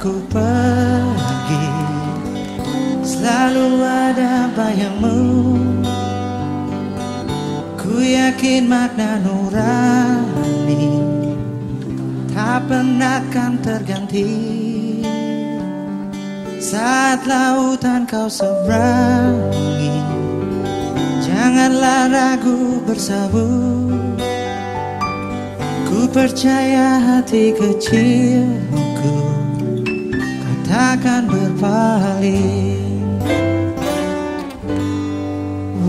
Ku pergi. Selalu ada bayangmu. Ku yakin makna nurani Tak pernah kan terganti. Saat lautan kau seberangi Janganlah ragu bersabut Ku percaya hati kecilmu takkan berpaling.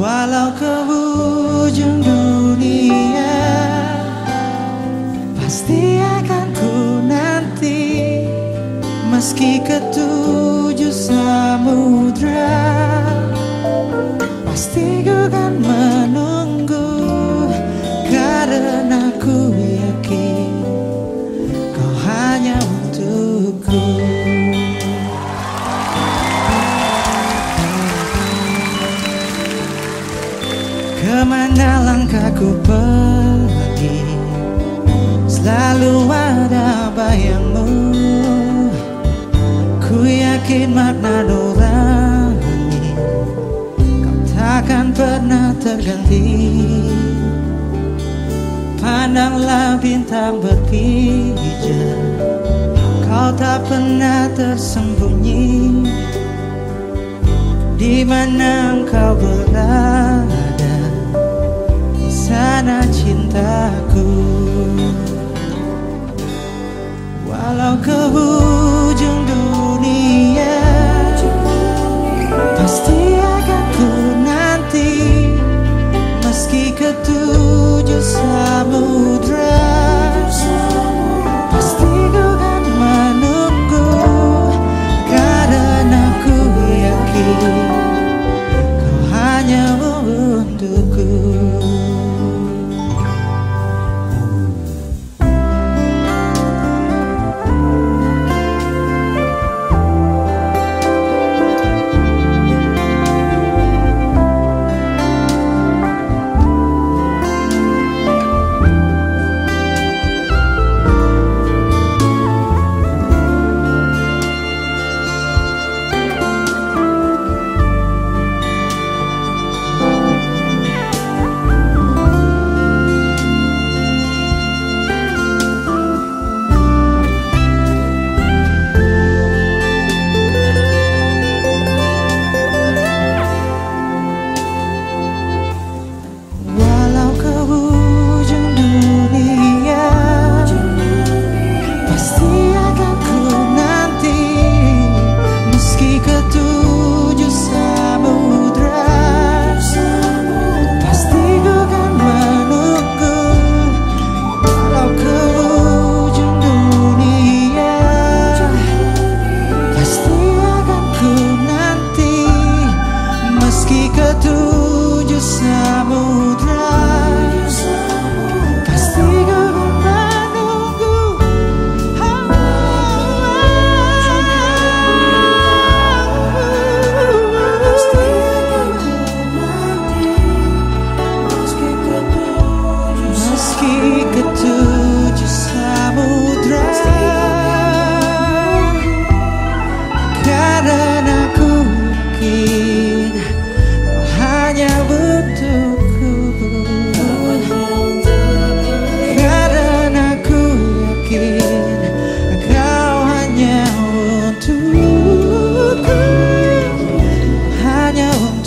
Walau ke ujung dunia Pasti akan ku nanti. Meski ketujuh samudra Pasti ku kan menunggu Ke mana langkahku pergi? Selalu ada bayangmu. Ku yakin makna nurani. Kau takkan pernah terganti. Pandanglah bintang berpijar Kau tak pernah tersembunyi. Di mana engkau berada sana cintaku. Walau ke ujung dunia pasti akan ku nanti. Meski ketujuh Meski ketujuh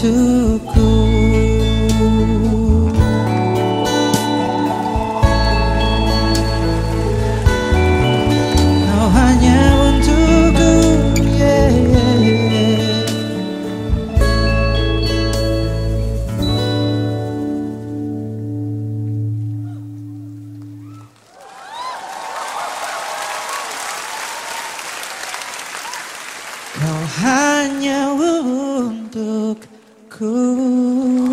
untukku Kau hanya untukku yeah, yeah, yeah. Kau hanya untukku